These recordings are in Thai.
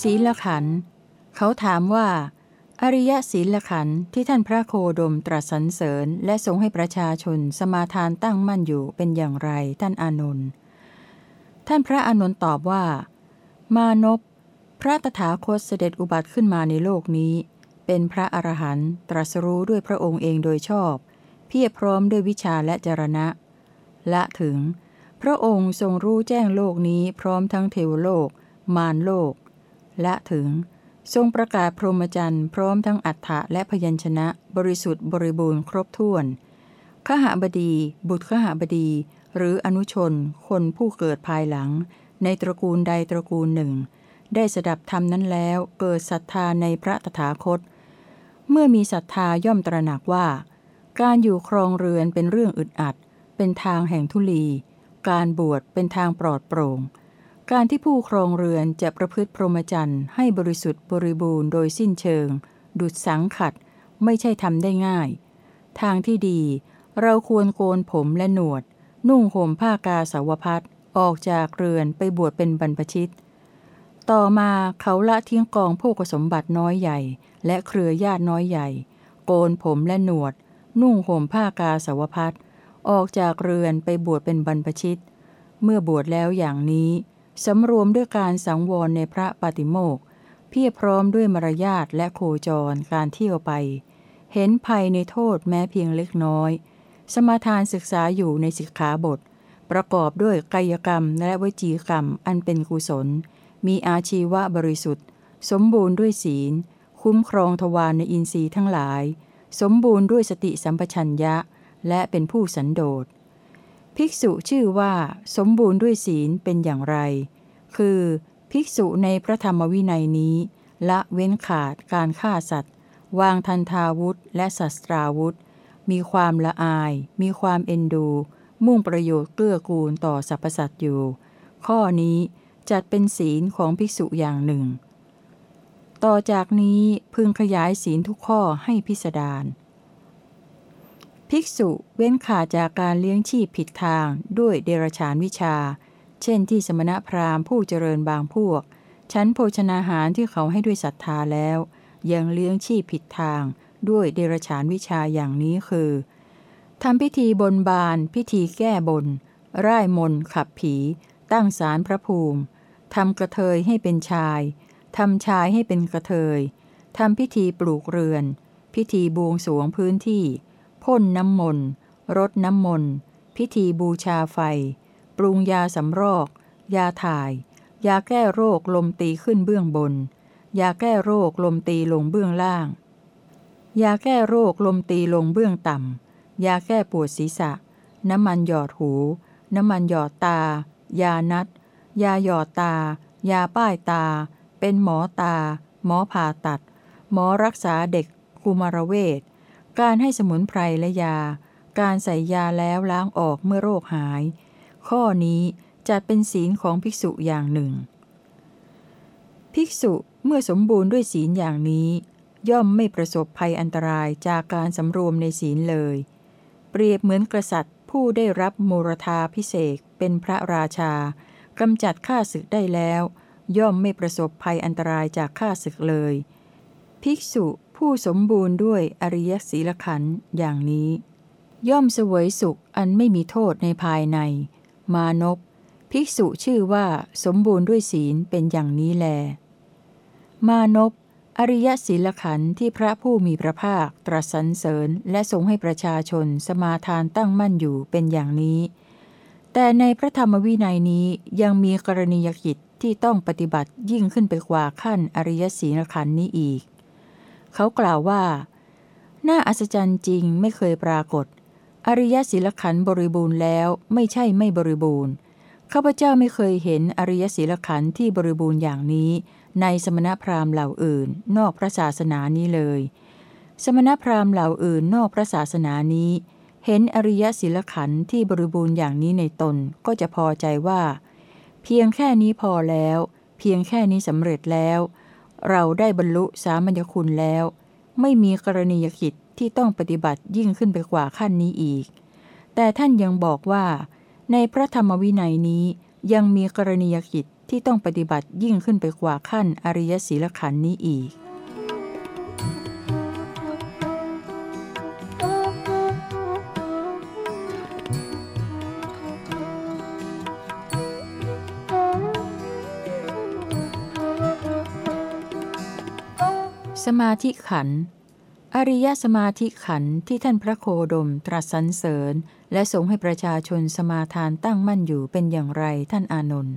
ศีลขันเขาถามว่า อริยศีลขันที่ท่านพระโคดมตรัสสรรเสริญ และทรงให้ประชาชนสมาทานตั้งมั่นอยู่เป็นอย่างไรท่านอานนท์ท่านพระอานนท์ตอบว่า มานพพระตถาคตเสด็จอุบัติขึ้นมาในโลกนี้ เป็นพระอรหันต์ตรัสรู้ด้วยพระองค์เองโดยชอบ เพียรพร้อมด้วยวิชาและจรณะ ละถึง พระองค์ทรงรู้แจ้งโลกนี้พร้อมทั้งเทวโลก มารโลก และถึง ทรงประกาศพรหมจรรย์พร้อมทั้งอัฏฐะและพยัญชนะ บริสุทธิ์บริบูรณ์ครบถ้วนขหบดี บุตรขหบดี หรืออนุชน คนผู้เกิดภายหลัง ในตระกูลใดตระกูลหนึ่ง ได้สดับธรรมนั้นแล้วเกิดศรัทธาในพระตถาคต เมื่อมีศรัทธาย่อมตระหนักว่า การอยู่ครองเรือนเป็นเรื่องอึดอัด เป็นทางแห่งทุลี การบวชเป็นทางปลอดโปร่ง การที่ผู้ครองเรือนจะประพฤติพรหมจรรย์ให้บริสุทธิ์บริบูรณ์โดยสิ้นเชิง ดุดสังขัดไม่ใช่ทำได้ง่าย ทางที่ดี เราควรโกนผมและหนวด นุ่งห่มผ้ากาสาวพัดออกจากเรือนไปบวชเป็นบรรพชิต ต่อมาเขาละทิ้งกองโภคสมบัติน้อยใหญ่ และเครือญาติน้อยใหญ่ โกนผมและหนวด นุ่งห่มผ้ากาสาวพัดออกจากเรือนไปบวชเป็นบรรพชิต เมื่อบวชแล้วอย่างนี้ สำรวมด้วยการสังวรในพระปฏิโมกข์เพียรพร้อมด้วยมารยาทและโคจรการเที่ยวไป เห็นภัยในโทษแม้เพียงเล็กน้อย สมาทานศึกษาอยู่ในสิกขาบท ประกอบด้วยกายกรรมและวจีกรรมอันเป็นกุศล มีอาชีวะบริสุทธิ์ สมบูรณ์ด้วยศีล คุ้มครองทวารในอินทรีย์ทั้งหลาย สมบูรณ์ด้วยสติสัมปชัญญะ และเป็นผู้สันโดษภิกษุชื่อว่า สมบูรณ์ด้วยศีลเป็นอย่างไร คือ ภิกษุในพระธรรมวินัยนี้ ละเว้นขาดการฆ่าสัตว์ วางทันทาวุธและศัตราวุธ มีความละอาย มีความเอ็นดู มุ่งประโยชน์เกื้อกูลต่อสรรพสัตว์อยู่ ข้อนี้จัดเป็นศีลของภิกษุอย่างหนึ่ง ต่อจากนี้พึงขยายศีลทุกข้อให้พิสดารภิกษุเว้นขาดจากการเลี้ยงชีพผิดทางด้วยเดรฉานวิชา เช่นที่สมณพราหมณ์ผู้เจริญบางพวก ชั้นโภชนาหารที่เขาให้ด้วยศรัทธาแล้ว ยังเลี้ยงชีพผิดทางด้วยเดรฉานวิชาอย่างนี้คือทำพิธีบนบาน พิธีแก้บน ร่ายมนขับผี ตั้งศาลพระภูมิทำกระเทยให้เป็นชายทำชายให้เป็นกระเทยทำพิธีปลูกเรือน พิธีบวงสวงพื้นที่ พ่นน้ำมนต์รดน้ำมนต์พิธีบูชาไฟ ปรุงยาสำรอก ยาถ่าย ยาแก้โรคลมตีขึ้นเบื้องบน ยาแก้โรคลมตีลงเบื้องล่าง ยาแก้โรคลมตีลงเบื้องต่ำ ยาแก้ปวดศีรษะ น้ำมันหยอดหู น้ำมันหยอดตา ยานัด ยาหยอดตา ยาป้ายตา เป็นหมอตา หมอผ่าตัด หมอรักษาเด็กกุมารเวชการให้สมุนไพรและยา การใส่ยาแล้วล้างออกเมื่อโรคหาย ข้อนี้จัดเป็นศีลของภิกษุอย่างหนึ่ง ภิกษุเมื่อสมบูรณ์ด้วยศีลอย่างนี้ ย่อมไม่ประสบภัยอันตรายจากการสำรวมในศีลเลย เปรียบเหมือนกษัตริย์ผู้ได้รับโมรธาพิเศษเป็นพระราชากำจัดข้าศึกได้แล้ว ย่อมไม่ประสบภัยอันตรายจากข้าศึกเลย ภิกษุผู้สมบูรณ์ด้วยอริยศีลขันธ์อย่างนี้ ย่อมเสวยสุขอันไม่มีโทษในภายใน มานพภิกษุชื่อว่าสมบูรณ์ด้วยศีลเป็นอย่างนี้แล มานพอริยศีลขันธ์ที่พระผู้มีพระภาคตรัสสรรเสริญและทรงให้ประชาชนสมาทานตั้งมั่นอยู่เป็นอย่างนี้ แต่ในพระธรรมวินัยนี้ยังมีกรณียกิจที่ต้องปฏิบัติยิ่งขึ้นไปกว่าขั้นอริยศีลขันธ์นี้อีก เขากล่าวว่า น่าอัศจรรย์จริงไม่เคยปรากฏ อริยศีลขันธ์บริบูรณ์แล้วไม่ใช่ไม่บริบูรณ์ข้าพเจ้าไม่เคยเห็นอริยศีลขันธ์ที่บริบูรณ์อย่างนี้ ในสมณพราหมณ์เหล่าอื่น นอกพระศาสนานี้เลย สมณพราหมณ์เหล่าอื่นนอกพระศาสนานี้ เห็นอริยศีลขันธ์ที่บริบูรณ์อย่างนี้ในตนก็จะพอใจว่า เพียงแค่นี้พอแล้ว เพียงแค่นี้สำเร็จแล้ว เราได้บรรลุสามัญญคุณแล้ว ไม่มีกรณียกิจ ที่ต้องปฏิบัติยิ่งขึ้นไปกว่าขั้นนี้อีก แต่ท่านยังบอกว่า ในพระธรรมวินัยนี้ยังมีกรณียกิจที่ต้องปฏิบัติยิ่งขึ้นไปกว่าขั้นอริยศีลขันนี้อีก สมาธิขันธ์ อริยสมาธิขันธ์ที่ท่านพระโคดมตรัสสรรเสริญ และทรงให้ประชาชนสมาทานตั้งมั่นอยู่เป็นอย่างไรท่านอานนท์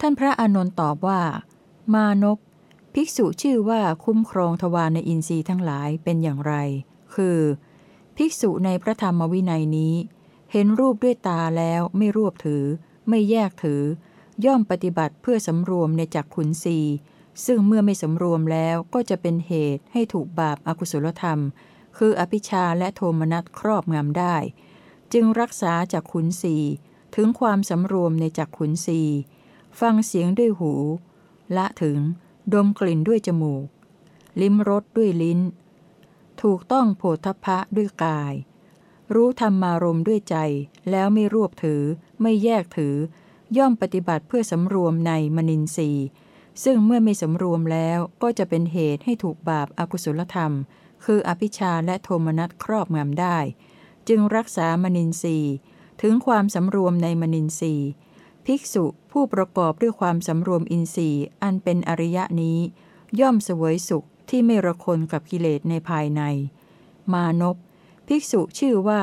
ท่านพระอานนท์ตอบว่า มานพภิกษุชื่อว่าคุ้มครองทวารในอินทรีย์ทั้งหลายเป็นอย่างไร คือ ภิกษุในพระธรรมวินัยนี้ เห็นรูปด้วยตาแล้วไม่รวบถือ ไม่แยกถือ ย่อมปฏิบัติเพื่อสำรวมในจักขุนสี ซึ่งเมื่อไม่สำรวมแล้วก็จะเป็นเหตุให้ถูกบาปอากุศลธรรม คืออภิชาและโทมนัสครอบงำได้ จึงรักษาจากขุนสีถึงความสำรวมในจักขุนสีฟังเสียงด้วยหู ละถึง ดมกลิ่นด้วยจมูก ลิ้มรสด้วยลิ้น ถูกต้องโผฏฐะด้วยกาย รู้ธรรมารมด้วยใจ แล้วไม่รวบถือ ไม่แยกถือ ย่อมปฏิบัติเพื่อสำรวมในมนินทรีย์ ซึ่งเมื่อไม่สำรวมแล้วก็จะเป็นเหตุให้ถูกบาปอากุศลธรรม คืออภิชาและโทมนัสครอบงำได้ จึงรักษามนินทรีย์ ถึงความสำรวมในมนินทรีย์ ภิกษุผู้ประกอบด้วยความสำรวมอินทรีย์อันเป็นอริยะนี้ ย่อมเสวยสุขที่ไม่ระคนกับกิเลสในภายใน มานพภิกษุชื่อว่า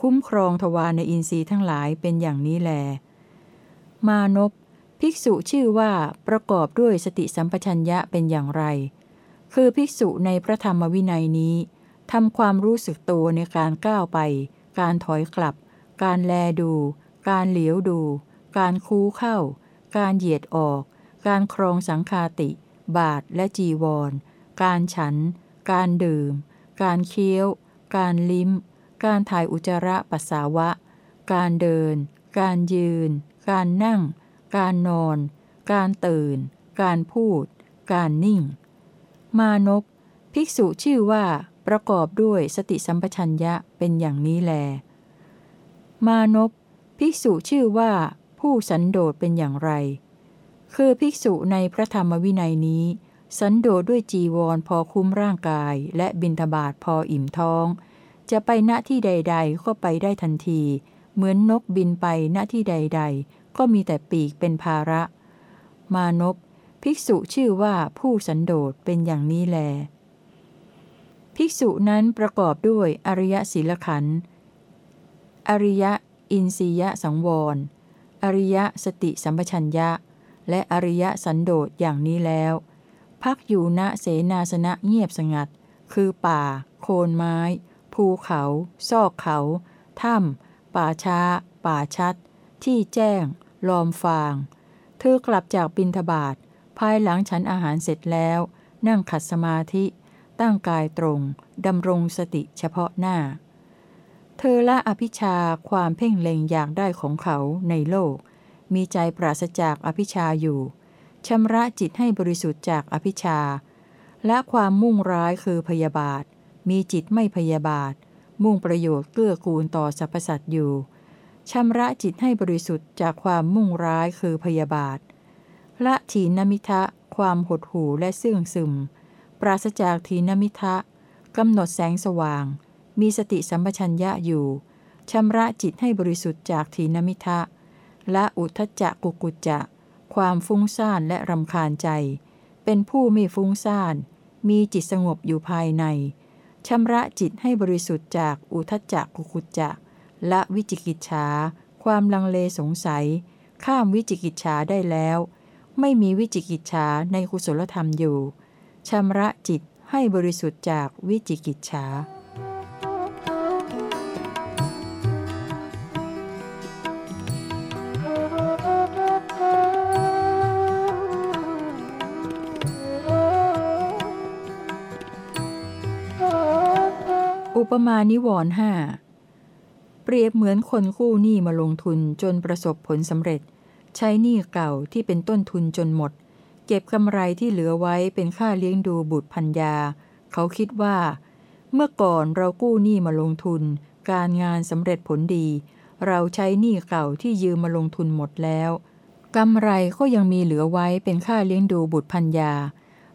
คุ้มครองทวารในอินทรีย์ทั้งหลายเป็นอย่างนี้แล มานพ ภิกษุชื่อว่าประกอบด้วยสติสัมปชัญญะเป็นอย่างไร คือภิกษุในพระธรรมวินัยนี้ทำความรู้สึกตัวในการก้าวไป การถอยกลับ การแลดู การเหลียวดู การคูเข้า การเหยียดออก การครองสังคาติ บาทและจีวร การฉัน การดื่ม การเคี้ยว การลิ้ม การถ่ายอุจจาระปัสสาวะ การเดิน การยืน การนั่ง การนอน การตื่น การพูด การนิ่ง มานพภิกษุชื่อว่าประกอบด้วยสติสัมปชัญญะเป็นอย่างนี้แล มานพภิกษุชื่อว่าผู้สันโดษเป็นอย่างไร คือภิกษุในพระธรรมวินัยนี้ สันโดษด้วยจีวรพอคุ้มร่างกาย และบินทบาทพออิ่มท้อง จะไปณที่ใด ๆ ก็ไปได้ทันที เหมือนนกบินไปณที่ใด ๆ ก็มีแต่ปีกเป็นภาระ มานพภิกษุชื่อว่าผู้สันโดษเป็นอย่างนี้แล ภิกษุนั้นประกอบด้วยอริยศีลขันธ์อริยอินสียสังวร อริยสติสัมปชัญญะ และอริยสันโดษอย่างนี้แล้ว พักอยู่ณเสนาสนะเงียบสงัด คือป่า โคนไม้ ภูเขา ซอกเขา ถ้ำป่าช้า ป่าชัด ที่แจ้ง ลอมฟาง เธอกลับจากบินทบาทภายหลังฉันอาหารเสร็จแล้ว นั่งขัดสมาธิ ตั้งกายตรงดำรงสติเฉพาะหน้า เธอละอภิชาความเพ่งเล็งอยากได้ของเขาในโลก มีใจปราศจากอภิชาอยู่ชำระจิตให้บริสุทธิ์จากอภิชา และความมุ่งร้ายคือพยาบาท มีจิตไม่พยาบาท มุ่งประโยชน์เกื้อกูลต่อสรรพสัตว์อยู่ ชำระจิตให้บริสุทธิ์จากความมุ่งร้ายคือพยาบาท ละถีนมิทะ ความหดหู่และเสื่องซึม ปราศจากถีนมิทะกำหนดแสงสว่าง มีสติสัมปชัญญะอยู่ชำระจิตให้บริสุทธิ์จากถีนมิทะ และอุทจจะกุกุจจะ ความฟุ้งซ่านและรำคาญใจ เป็นผู้ไม่ฟุ้งซ่าน มีจิตสงบอยู่ภายในชำระจิตให้บริสุทธิ์จากอุทจจะกุกุจจะ ละวิจิกิจฉาความลังเลสงสัย ข้ามวิจิกิจฉาได้แล้ว ไม่มีวิจิกิจฉาในกุศลธรรมอยู่ชำระจิตให้บริสุทธิ์จากวิจิกิจฉาอุปมาณิวรห้า เปรียบเหมือนคนกู้หนี้มาลงทุนจนประสบผลสำเร็จ ใช้หนี้เก่าที่เป็นต้นทุนจนหมด เก็บกำไรที่เหลือไว้เป็นค่าเลี้ยงดูบุตรพัญญา เขาคิดว่า เมื่อก่อนเรากู้หนี้มาลงทุน การงานสำเร็จผลดี เราใช้หนี้เก่าที่ยืมมาลงทุนหมดแล้วกำไรก็ยังมีเหลือไว้เป็นค่าเลี้ยงดูบุตรพัญญา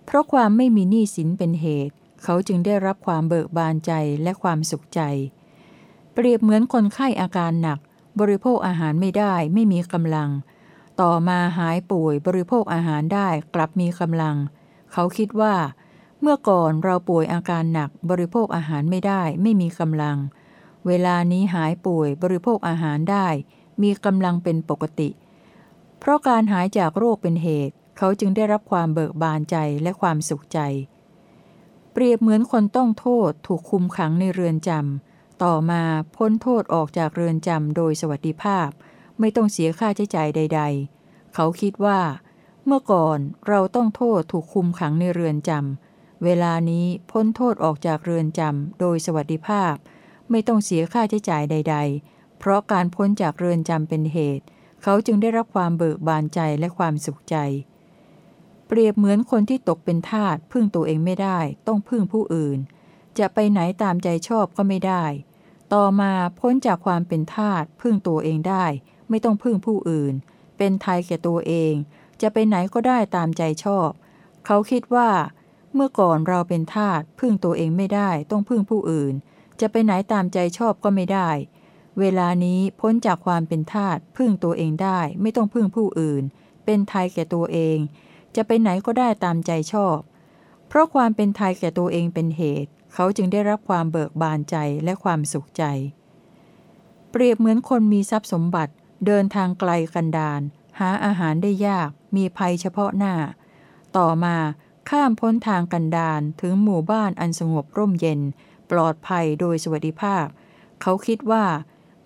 เพราะความไม่มีหนี้สินเป็นเหตุ เขาจึงได้รับความเบิกบานใจและความสุขใจ เปรียบเหมือนคนไข้อาการหนัก บริโภคอาหารไม่ได้ไม่มีกำลัง ต่อมาหายป่วยบริโภคอาหารได้กลับมีกำลัง เขาคิดว่า เมื่อก่อนเราป่วยอาการหนัก บริโภคอาหารไม่ได้ไม่มีกำลัง เวลานี้หายป่วยบริโภคอาหารได้ มีกำลังเป็นปกติ เพราะการหายจากโรคเป็นเหตุ เขาจึงได้รับความเบิกบานใจและความสุขใจ เปรียบเหมือนคนต้องโทษถูกคุมขังในเรือนจำ ต่อมาพ้นโทษออกจากเรือนจำโดยสวัสดิภาพ ไม่ต้องเสียค่าใช้จ่ายใด ๆ เขาคิดว่า เมื่อก่อนเราต้องโทษถูกคุมขังในเรือนจำเวลานี้พ้นโทษออกจากเรือนจำโดยสวัสดิภาพ ไม่ต้องเสียค่าใช้จ่ายใด ๆ เพราะการพ้นจากเรือนจำเป็นเหตุ เขาจึงได้รับความเบิกบานใจและความสุขใจ เปรียบเหมือนคนที่ตกเป็นทาสพึ่งตัวเองไม่ได้ ต้องพึ่งผู้อื่นจะไปไหนตามใจชอบก็ไม่ได้ ต่อมาพ้นจากความเป็นทาสพึ่งตัวเองได้ ไม่ต้องพึ่งผู้อื่น เป็นไทยแก่ตัวเอง จะไปไหนก็ได้ตามใจชอบ เขาคิดว่า เมื่อก่อนเราเป็นทาสพึ่งตัวเองไม่ได้ ต้องพึ่งผู้อื่น จะไปไหนตามใจชอบก็ไม่ได้ เวลานี้พ้นจากความเป็นทาสพึ่งตัวเองได้ ไม่ต้องพึ่งผู้อื่น เป็นไทยแก่ตัวเอง จะไปไหนก็ได้ตามใจชอบ เพราะความเป็นไทยแก่ตัวเองเป็นเหตุ เขาจึงได้รับความเบิกบานใจและความสุขใจ เปรียบเหมือนคนมีทรัพย์สมบัติเดินทางไกลกันดารหาอาหารได้ยาก มีภัยเฉพาะหน้า ต่อมาข้ามพ้นทางกันดารถึงหมู่บ้านอันสงบร่มเย็น ปลอดภัยโดยสวัสดิภาพ เขาคิดว่า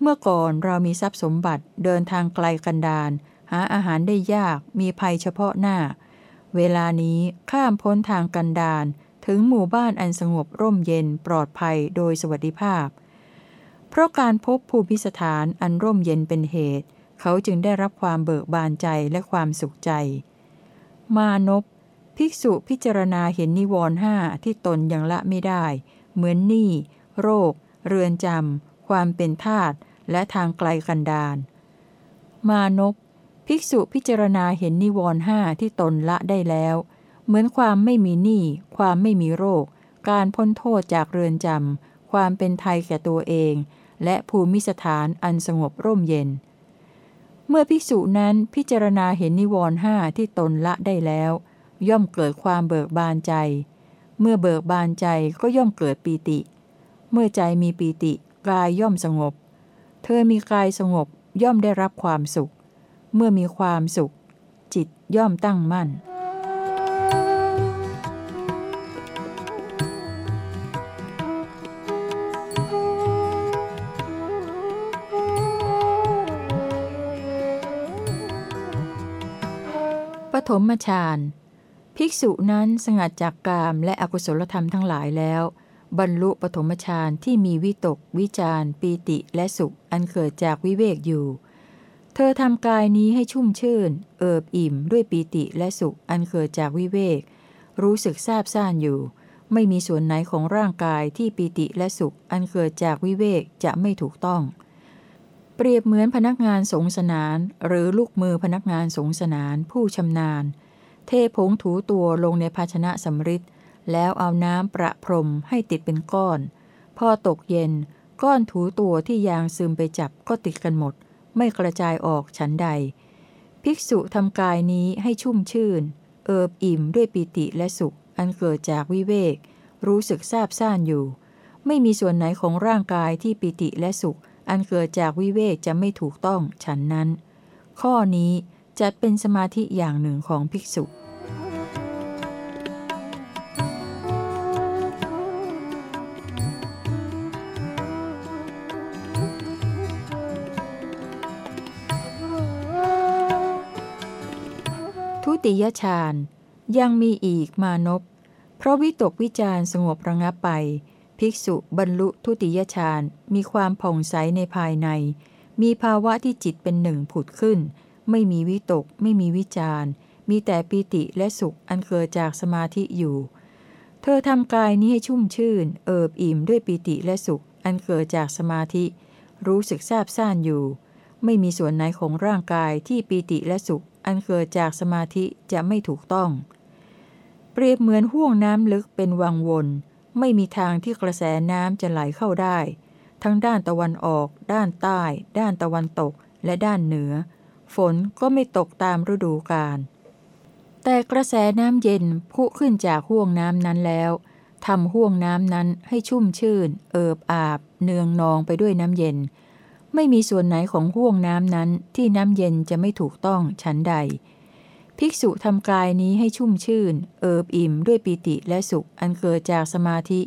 เมื่อก่อนเรามีทรัพย์สมบัติเดินทางไกลกันดารหาอาหารได้ยาก มีภัยเฉพาะหน้า เวลานี้ข้ามพ้นทางกันดาร ถึงหมู่บ้านอันสงบร่มเย็นปลอดภัยโดยสวัสดิภาพ เพราะการพบภูมิสถานอันร่มเย็นเป็นเหตุ เขาจึงได้รับความเบิกบานใจและความสุขใจ มานพภิกษุพิจารณาเห็นนิวรณ์ห้าที่ตนยังละไม่ได้ เหมือนหนี้โรค เรือนจำความเป็นทาตและทางไกลกันดารมานพภิกษุพิจารณาเห็นนิวรณ์ห้าที่ตนละได้แล้ว เหมือนความไม่มีหนี้ ความไม่มีโรค การพ้นโทษจากเรือนจำ ความเป็นไทยแก่ตัวเอง และภูมิสถานอันสงบร่มเย็น เมื่อภิกษุนั้นพิจารณาเห็นนิวรณ์ห้าที่ตนละได้แล้ว ย่อมเกิดความเบิกบานใจ เมื่อเบิกบานใจก็ย่อมเกิดปีติ เมื่อใจมีปีติกายย่อมสงบ เธอมีกายสงบย่อมได้รับความสุข เมื่อมีความสุข จิตย่อมตั้งมั่น มฌานภิกษุนั้นสงัดจากกามและอกุศลธรรมทั้งหลายแล้ว บรรลุปฐมฌานที่มีวิตก วิจารปีติและสุขอันเกิดจากวิเวกอยู่ เธอทำกายนี้ให้ชุ่มชื่น เอิบอิ่มด้วยปีติและสุขอันเกิดจากวิเวก รู้สึกซาบซ่านอยู่ ไม่มีส่วนไหนของร่างกายที่ปีติและสุขอันเกิดจากวิเวกจะไม่ถูกต้อง เปรียบเหมือนพนักงานสงสนาน หรือลูกมือพนักงานสงสนานผู้ชำนาญ เทผงถูตัวลงในภาชนะสำริดแล้วเอาน้ำประพรมให้ติดเป็นก้อน พอตกเย็น ก้อนถูตัวที่ยางซึมไปจับก็ติดกันหมด ไม่กระจายออกฉันใด ภิกษุทำกายนี้ให้ชุ่มชื่น เอิบอิ่มด้วยปิติและสุข อันเกิดจากวิเวก รู้สึกซาบซ่านอยู่ ไม่มีส่วนไหนของร่างกายที่ปิติและสุข อันเกิดจากวิเวกจะไม่ถูกต้องฉันนั้น ข้อนี้จัดเป็นสมาธิอย่างหนึ่งของภิกษุทุติยฌานยังมีอีกมานพเพราะวิตกวิจารสงบระงับไป ภิกษุบรรลุทุติยฌานมีความผ่องใสในภายใน มีภาวะที่จิตเป็นหนึ่งผุดขึ้น ไม่มีวิตก ไม่มีวิจารมีแต่ปีติและสุขอันเกิดจากสมาธิอยู่ เธอทำกายนี้ให้ชุ่มชื่น เอิบอิ่มด้วยปีติและสุข อันเกิดจากสมาธิ รู้สึกซาบซ่านอยู่ ไม่มีส่วนไหนของร่างกายที่ปีติและสุข อันเกิดจากสมาธิจะไม่ถูกต้อง เปรียบเหมือนห่วงน้ำลึกเป็นวังวน ไม่มีทางที่กระแสน้ำจะไหลเข้าได้ ทั้งด้านตะวันออก ด้านใต้ ด้านตะวันตก และด้านเหนือ ฝนก็ไม่ตกตามฤดูกาล แต่กระแสน้ำเย็นพุขึ้นจากห่วงน้ำนั้นแล้วทำห่วงน้ำนั้นให้ชุ่มชื่น เอิบอาบ เนืองนองไปด้วยน้ำเย็น ไม่มีส่วนไหนของห่วงน้ำนั้นที่น้ำเย็นจะไม่ถูกต้องฉันใด ภิกษุทำกายนี้ให้ชุ่มชื่น เอิบอิ่มด้วยปิติและสุขอันเกิดจากสมาธิ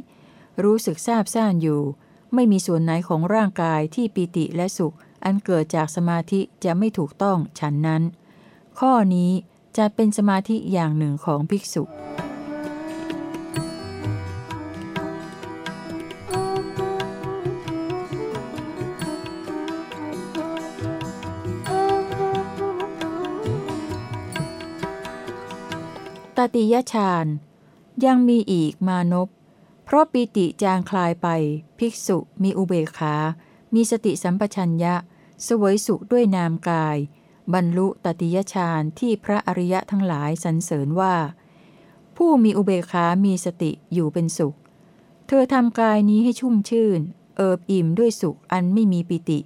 รู้สึกซาบซ่านอยู่ ไม่มีส่วนไหนของร่างกายที่ปิติและสุข อันเกิดจากสมาธิจะไม่ถูกต้องฉันนั้น ข้อนี้จะเป็นสมาธิอย่างหนึ่งของภิกษุ ตติยฌานยังมีอีกมานพเพราะปีติจางคลายไป ภิกษุมีอุเบกขา มีสติสัมปชัญญะ สวยสุขด้วยนามกาย บรรลุตติยฌานที่พระอริยะทั้งหลายสรรเสริญว่า ผู้มีอุเบกขามีสติอยู่เป็นสุข เธอทำกายนี้ให้ชุ่มชื่น เอิบอิ่มด้วยสุขอันไม่มีปิติ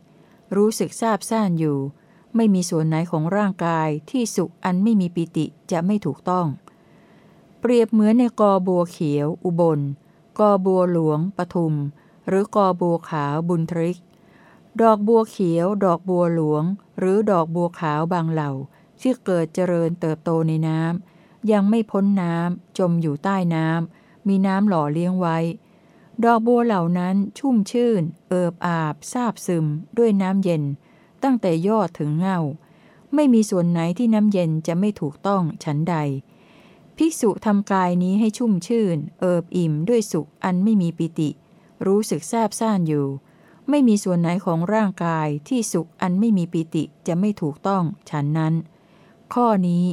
รู้สึกซาบซ่านอยู่ ไม่มีส่วนไหนของร่างกายที่สุขอันไม่มีปิติจะไม่ถูกต้อง เปรียบเหมือนในกอบัวเขียว อุบล กอบัวหลวงปทุม หรือกอบัวขาวบุญทริก ดอกบัวเขียว ดอกบัวหลวง หรือดอกบัวขาวบางเหล่า ที่เกิดเจริญเติบโตในน้ำยังไม่พ้นน้ำจมอยู่ใต้น้ำมีน้ำหล่อเลี้ยงไว้ ดอกบัวเหล่านั้นชุ่มชื่น เอิบอาบซาบซึม ด้วยน้ำเย็น ตั้งแต่ยอดถึงเงาไม่มีส่วนไหนที่น้ำเย็นจะไม่ถูกต้องฉันใด ภิกษุทำกายนี้ให้ชุ่มชื่น เอิบอิ่มด้วยสุขอันไม่มีปิติ รู้สึกซาบซ่านอยู่ ไม่มีส่วนไหนของร่างกายที่สุขอันไม่มีปิติจะไม่ถูกต้องฉันนั้น ข้อนี้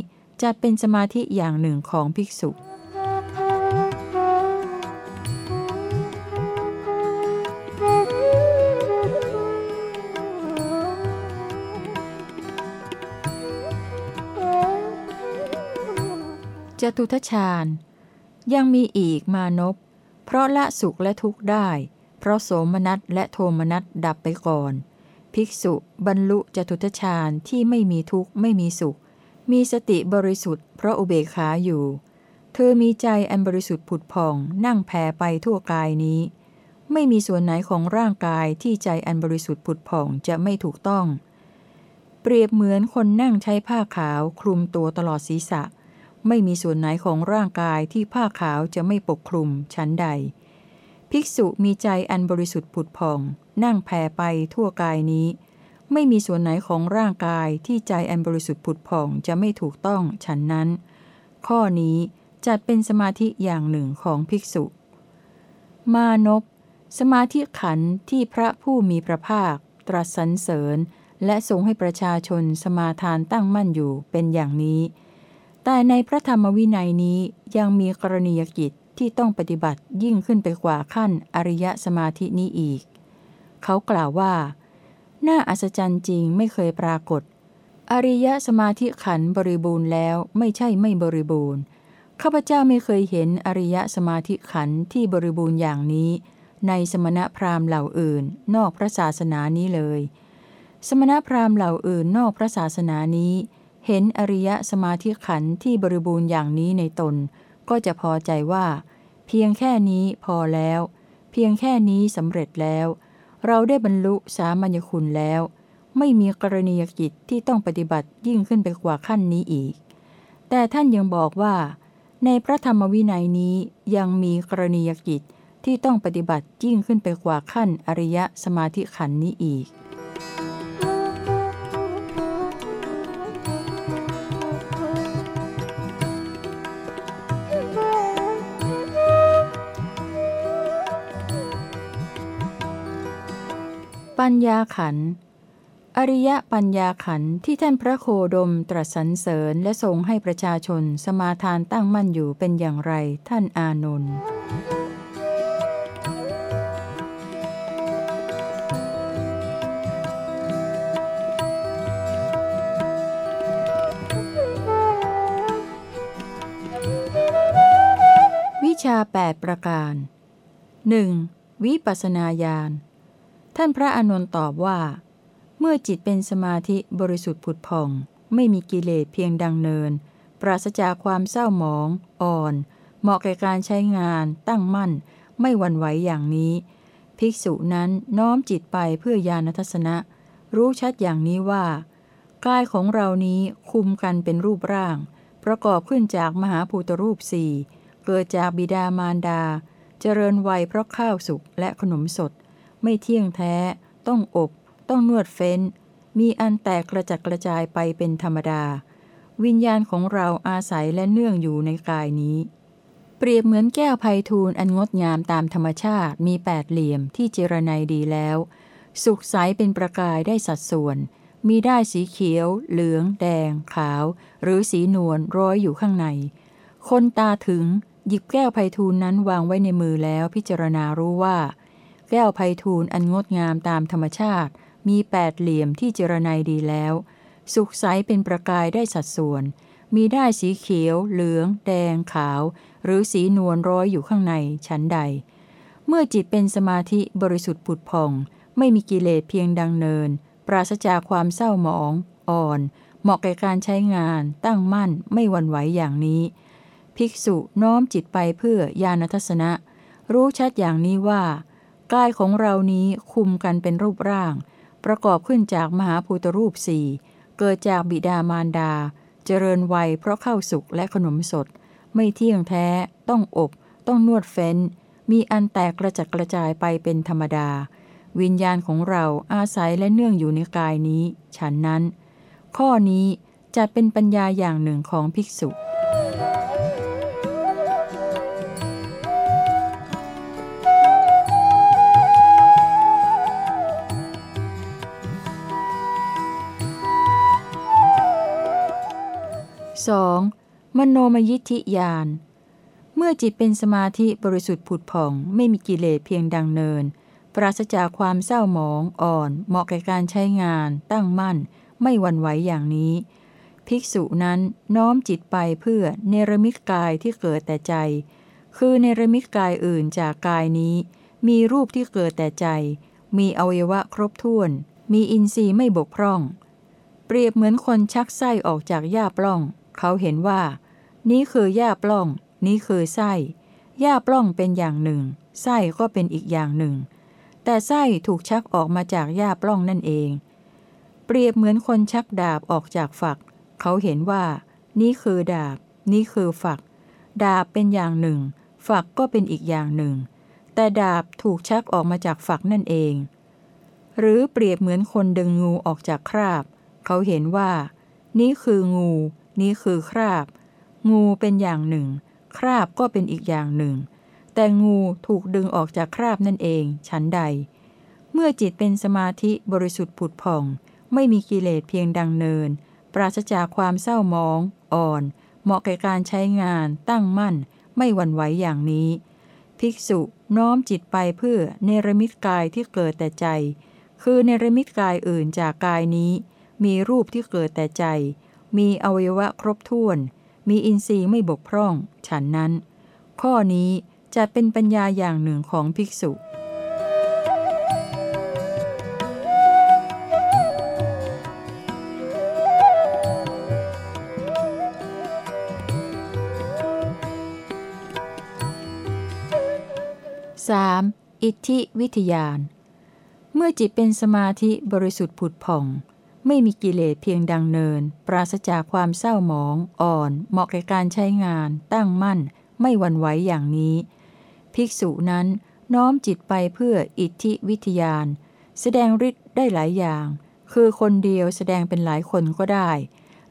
จะเป็นสมาธิอย่างหนึ่งของภิกษุ จตุทชาญ ยังมีอีกมานพเพราะละสุขและทุกข์ได้ เพราะโสมนัสและโทมนัสดับไปก่อน ภิกษุบรรลุจตุทชาญที่ไม่มีทุกข์ไม่มีสุข มีสติบริสุทธิ์เพราะอุเบกขาอยู่ เธอมีใจอันบริสุทธิ์ผุดผ่องนั่งแผ่ไปทั่วกายนี้ ไม่มีส่วนไหนของร่างกายที่ใจอันบริสุทธิ์ผุดผ่องจะไม่ถูกต้อง เปรียบเหมือนคนนั่งใช้ผ้าขาวคลุมตัวตลอดศีรษะ ไม่มีส่วนไหนของร่างกายที่ผ้าขาวจะไม่ปกคลุมชั้นใด ภิกษุมีใจอันบริสุทธิ์ผุดผ่อง นั่งแผ่ไปทั่วกายนี้ ไม่มีส่วนไหนของร่างกายที่ใจอันบริสุทธิ์ผุดผ่องจะไม่ถูกต้องฉันนั้น ข้อนี้จัดเป็นสมาธิอย่างหนึ่งของภิกษุ มานพสมาธิขันที่พระผู้มีพระภาค ตรัสสรรเสริญ และทรงให้ประชาชนสมาทานตั้งมั่นอยู่เป็นอย่างนี้ แต่ในพระธรรมวินัยนี้ยังมีกรณียกิจที่ต้องปฏิบัติยิ่งขึ้นไปกว่าขั้นอริยสมาธินี้อีก เขากล่าวว่า น่าอัศจรรย์จริงไม่เคยปรากฏ อริยสมาธิขันบริบูรณ์แล้วไม่ใช่ไม่บริบูรณ์ ข้าพเจ้าไม่เคยเห็นอริยสมาธิขันที่บริบูรณ์อย่างนี้ ในสมณพราหมณ์เหล่าอื่น นอกพระศาสนานี้เลย สมณพราหมณ์เหล่าอื่นนอกพระศาสนานี้ เห็นอริยสมาธิขันธ์ที่บริบูรณ์อย่างนี้ในตน ก็จะพอใจว่า เพียงแค่นี้พอแล้ว เพียงแค่นี้สำเร็จแล้ว เราได้บรรลุสามัญญคุณแล้ว ไม่มีกรณียกิจที่ต้องปฏิบัติยิ่งขึ้นไปกว่าขั้นนี้อีก แต่ท่านยังบอกว่า ในพระธรรมวินัยนี้ยังมีกรณียกิจที่ต้องปฏิบัติยิ่งขึ้นไปกว่าขั้นอริยสมาธิขันนี้อีก ปัญญาขัน อริยปัญญาขันที่ท่านพระโคดมตรัสสรรเสริญและทรงให้ประชาชนสมาทานตั้งมั่นอยู่เป็นอย่างไรท่านอานนท์วิชา 8 ประการ 1. วิปัสนาญาณ ท่านพระอานนท์ตอบว่า เมื่อจิตเป็นสมาธิบริสุทธิ์ผุดผ่อง ไม่มีกิเลสเพียงดังเนิน ปราศจากความเศร้าหมอง อ่อน เหมาะแก่การใช้งาน ตั้งมั่น ไม่หวั่นไหวอย่างนี้ ภิกษุนั้นน้อมจิตไปเพื่อญาณทัศนะ รู้ชัดอย่างนี้ว่ากายของเรานี้คุมกันเป็นรูปร่าง ประกอบขึ้นจากมหาภูตรูปสี่เกิดจากบิดามารดา เจริญวัยเพราะข้าวสุกและขนมสด ไม่เที่ยงแท้ ต้องอบ ต้องนวดเฟ้น มีอันแตกกระจัดกระจายไปเป็นธรรมดา วิญญาณของเราอาศัยและเนื่องอยู่ในกายนี้ เปรียบเหมือนแก้วไพทูลอันงดงามตามธรรมชาติมีแปดเหลี่ยมที่เจรไนดีแล้ว สุขใสเป็นประกายได้สัดส่วน มีได้สีเขียว เหลือง แดง ขาว หรือสีนวลร้อยอยู่ข้างใน คนตาถึงหยิบแก้วไพทูลนั้นวางไว้ในมือแล้วพิจารณารู้ว่า แก้วไพทูลอันงดงามตามธรรมชาติ มีแปดเหลี่ยมที่เจรไนดีแล้ว สุขใสเป็นประกายได้สัดส่วน มีได้สีเขียว เหลือง แดง ขาว หรือสีนวลร้อยอยู่ข้างในชั้นใด เมื่อจิตเป็นสมาธิบริสุทธิ์ผุดผ่อง ไม่มีกิเลสเพียงดังเนิน ปราศจากความเศร้าหมอง อ่อน เหมาะแก่การใช้งาน ตั้งมั่น ไม่วันไหวอย่างนี้ ภิกษุน้อมจิตไปเพื่อญาณทัศนะ รู้ชัดอย่างนี้ว่า กายของเรานี้คุมกันเป็นรูปร่าง ประกอบขึ้นจากมหาภูตรูปสี่เกิดจากบิดามารดา เจริญวัยเพราะข้าวสุกและขนมสด ไม่เที่ยงแท้ ต้องอบ ต้องนวดเฟ้น มีอันแตกกระจัดกระจายไปเป็นธรรมดา วิญญาณของเราอาศัยและเนื่องอยู่ในกายนี้ ฉันนั้น ข้อนี้จะเป็นปัญญาอย่างหนึ่งของภิกษุ 2. มโนมยิทธิญาณ เมื่อจิตเป็นสมาธิบริสุทธิ์ผุดผ่อง ไม่มีกิเลสเพียงดังเนิน ปราศจากความเศร้าหมองอ่อน เหมาะแก่การใช้งาน ตั้งมั่น ไม่หวั่นไหวอย่างนี้ ภิกษุนั้นน้อมจิตไปเพื่อเนรมิตกายที่เกิดแต่ใจ คือเนรมิตกายอื่นจากกายนี้ มีรูปที่เกิดแต่ใจ มีอวัยวะครบถ้วน มีอินทรีย์ไม่บกพร่อง เปรียบเหมือนคนชักไส้ออกจากหญ้าปล้อง เขาเห็นว่า นี้คือหญ้าปล้อง นี้คือไส้หญ้าปล้องเป็นอย่างหนึ่ง ไส้ก็เป็นอีกอย่างหนึ่ง แต่ไส้ถูกชักออกมาจากหญ้าปล้องนั่นเอง เปรียบเหมือนคนชักดาบออกจากฝัก เขาเห็นว่า นี้คือดาบ นี้คือฝัก ดาบเป็นอย่างหนึ่ง ฝักก็เป็นอีกอย่างหนึ่ง แต่ดาบถูกชักออกมาจากฝักนั่นเอง หรือเปรียบเหมือนคนดึงงูออกจากคราบ เขาเห็นว่า นี้คืองู นี้คือคราบ งูเป็นอย่างหนึ่ง คราบก็เป็นอีกอย่างหนึ่ง แต่งูถูกดึงออกจากคราบนั่นเองฉันใด เมื่อจิตเป็นสมาธิบริสุทธิ์ผุดผ่อง ไม่มีกิเลสเพียงดังเนิน ปราศจากความเศร้ามอง อ่อน เหมาะแก่การใช้งาน ตั้งมั่น ไม่หวั่นไหวอย่างนี้ ภิกษุน้อมจิตไปเพื่อเนรมิตกายที่เกิดแต่ใจ คือเนรมิตกายอื่นจากกายนี้ มีรูปที่เกิดแต่ใจ มีอวัยวะครบถ้วน มีอินทรีย์ไม่บกพร่อง ฉันนั้น ข้อนี้จะเป็นปัญญาอย่างหนึ่งของภิกษุ 3. อิทธิวิทยาน เมื่อจิตเป็นสมาธิบริสุทธิ์ผุดผ่อง ไม่มีกิเลสเพียงดังเนิน ปราศจากความเศร้าหมอง อ่อน เหมาะแก่การใช้งาน ตั้งมั่น ไม่หวั่นไหวอย่างนี้ ภิกษุนั้นน้อมจิตไปเพื่ออิทธิวิทยาน แสดงฤทธิ์ได้หลายอย่าง คือคนเดียวแสดงเป็นหลายคนก็ได้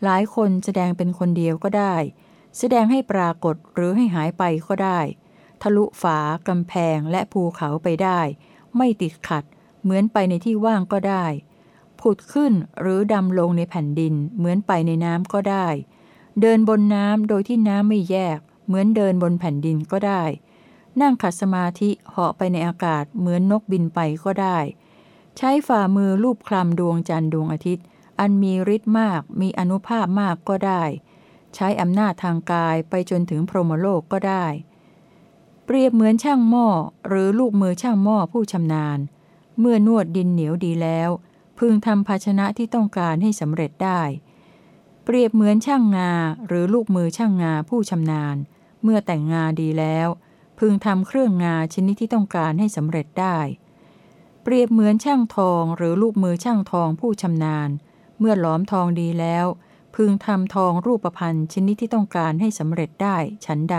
หลายคนแสดงเป็นคนเดียวก็ได้ แสดงให้ปรากฏหรือให้หายไปก็ได้ ทะลุฝากำแพงและภูเขาไปได้ ไม่ติดขัด เหมือนไปในที่ว่างก็ได้ ผุดขึ้นหรือดำลงในแผ่นดินเหมือนไปในน้ำก็ได้ เดินบนน้ำโดยที่น้ำไม่แยก เหมือนเดินบนแผ่นดินก็ได้ นั่งขัดสมาธิเหาะไปในอากาศเหมือนนกบินไปก็ได้ ใช้ฝ่ามือลูบคลำดวงจันทร์ดวงอาทิตย์ อันมีฤทธิ์มากมีอนุภาพมากก็ได้ ใช้อำนาจทางกายไปจนถึงพรหมโลกก็ได้ เปรียบเหมือนช่างหม้อหรือลูกมือช่างหม้อผู้ชำนาญ เมื่อนวดดินเหนียวดีแล้ว พึงทำภาชนะที่ต้องการให้สำเร็จได้ เปรียบเหมือนช่างงาหรือลูกมือช่างงาผู้ชำนาญ เมื่อแต่งงาดีแล้ว พึงทำเครื่องงาชนิดที่ต้องการให้สำเร็จได้ เปรียบเหมือนช่างทองหรือลูกมือช่างทองผู้ชำนาญ เมื่อหลอมทองดีแล้ว พึงทำทองรูปพันธ์ชนิดที่ต้องการให้สำเร็จได้ฉันใด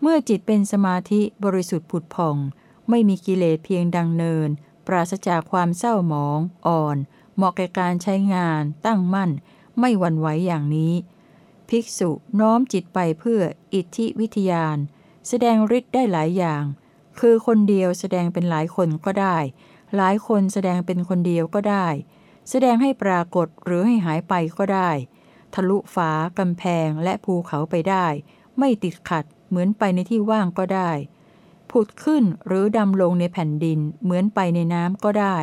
เมื่อจิตเป็นสมาธิบริสุทธิ์ผุดผ่อง ไม่มีกิเลสเพียงดังเนิน ปราศจากความเศร้าหมอง อ่อน เหมาะแก่การใช้งาน ตั้งมั่น ไม่หวั่นไหวอย่างนี้ ภิกษุน้อมจิตไปเพื่ออิทธิวิทยาน แสดงฤทธิ์ได้หลายอย่าง คือคนเดียวแสดงเป็นหลายคนก็ได้ หลายคนแสดงเป็นคนเดียวก็ได้ แสดงให้ปรากฏหรือให้หายไปก็ได้ ทะลุฝากำแพงและภูเขาไปได้ ไม่ติดขัดเหมือนไปในที่ว่างก็ได้ ผุดขึ้นหรือดำลงในแผ่นดินเหมือนไปในน้ำก็ได้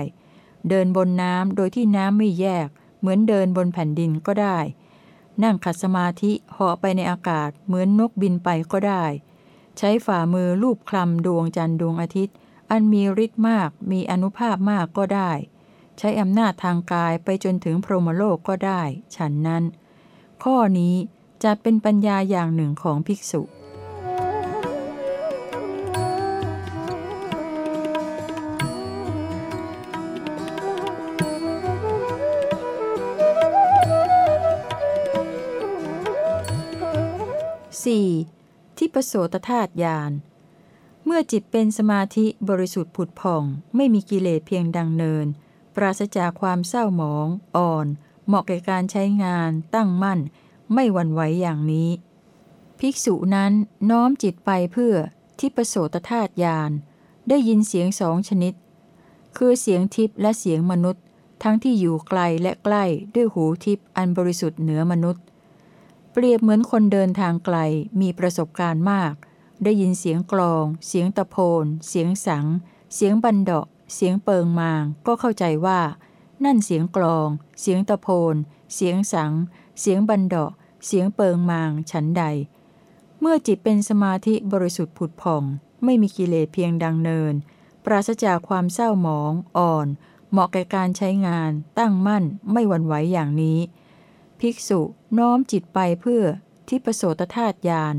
เดินบนน้ำโดยที่น้ำไม่แยก เหมือนเดินบนแผ่นดินก็ได้ นั่งขัดสมาธิเหาะไปในอากาศเหมือนนกบินไปก็ได้ ใช้ฝ่ามือลูบคลำดวงจันทร์ดวงอาทิตย์ อันมีฤทธิ์มากมีอนุภาพมากก็ได้ ใช้อำนาจทางกายไปจนถึงพรหมโลกก็ได้ ฉันนั้น ข้อนี้จะเป็นปัญญาอย่างหนึ่งของภิกษุ ประโสตธาตุญาณ เมื่อจิตเป็นสมาธิบริสุทธิ์ผุดผ่อง ไม่มีกิเลสเพียงดังเนิน ปราศจากความเศร้าหมอง อ่อน เหมาะแก่การใช้งาน ตั้งมั่น ไม่หวั่นไหวอย่างนี้ ภิกษุนั้นน้อมจิตไปเพื่อที่ประโสตธาตุญาณ ได้ยินเสียงสองชนิด คือเสียงทิพย์และเสียงมนุษย์ ทั้งที่อยู่ไกลและใกล้ด้วยหูทิพย์อันบริสุทธิ์เหนือมนุษย์ เปรียบเหมือนคนเดินทางไกลมีประสบการณ์มาก ได้ยินเสียงกลอง เสียงตะโพน เสียงสัง เสียงบันดาะเสียงเปิงมาง ก็เข้าใจว่า นั่นเสียงกลอง เสียงตะโพน เสียงสัง เสียงบันดาะเสียงเปิงมางฉันใด เมื่อจิตเป็นสมาธิบริสุทธิ์ผุดผ่อง ไม่มีกิเลสเพียงดังเนิน ปราศจากความเศร้าหมอง อ่อน เหมาะแก่การใช้งาน ตั้งมั่น ไม่หวั่นไหวอย่างนี้ ภิกษุน้อมจิตไปเพื่อที่ประโสตธาตุญาณ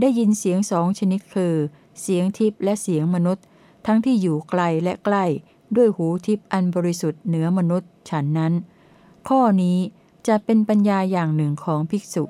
ได้ยินเสียงสองชนิดคือ เสียงทิพย์และเสียงมนุษย์ ทั้งที่อยู่ไกลและใกล้ ด้วยหูทิพย์อันบริสุทธิ์เหนือมนุษย์ฉันนั้น ข้อนี้จะเป็นปัญญาอย่างหนึ่งของภิกษุ